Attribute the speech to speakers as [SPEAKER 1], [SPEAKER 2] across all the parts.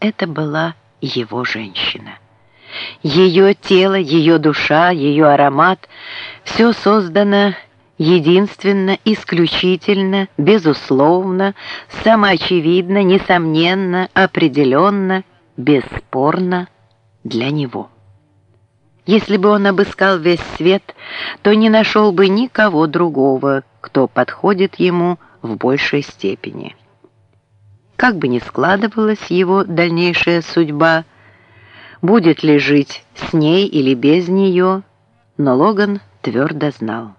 [SPEAKER 1] Это была его женщина. Ее тело, ее душа, ее аромат — все создано единственно, исключительно, безусловно, самоочевидно, несомненно, определенно, бесспорно для него. Если бы он обыскал весь свет, то не нашел бы никого другого, кто подходит ему в большей степени. Как бы ни складывалась его дальнейшая судьба, будет ли жить с ней или без нее, но Логан твердо знал.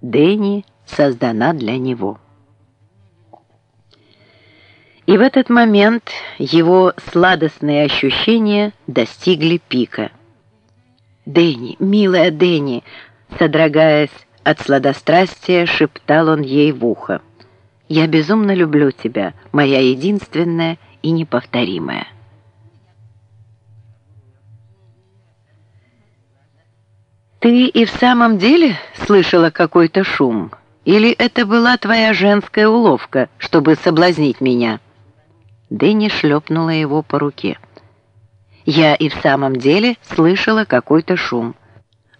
[SPEAKER 1] Дэнни создана для него. И в этот момент его сладостные ощущения достигли пика. «Дэнни, милая Дэнни!» Содрогаясь от сладострастия, шептал он ей в ухо. «Я безумно люблю тебя, моя единственная и неповторимая». «Ты и в самом деле слышала какой-то шум? Или это была твоя женская уловка, чтобы соблазнить меня?» Дэнни шлепнула его по руке. «Я и в самом деле слышала какой-то шум.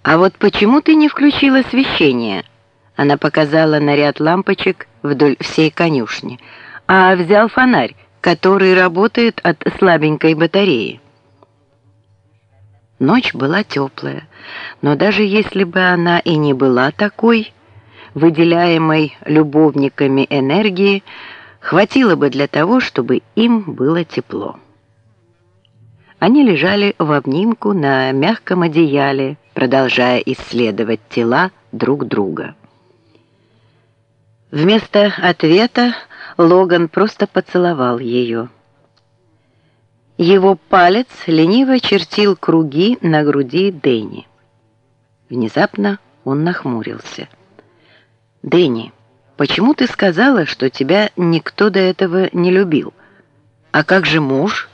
[SPEAKER 1] А вот почему ты не включила освещение?» Она показала на ряд лампочек вдоль всей конюшни, а взял фонарь, который работает от слабенькой батареи. Ночь была теплая, но даже если бы она и не была такой, выделяемой любовниками энергии, хватило бы для того, чтобы им было тепло. Они лежали в обнимку на мягком одеяле, продолжая исследовать тела друг друга. Вместо ответа Логан просто поцеловал ее. Его палец лениво чертил круги на груди Дэнни. Внезапно он нахмурился. «Дэнни, почему ты сказала, что тебя никто до этого не любил? А как же муж?»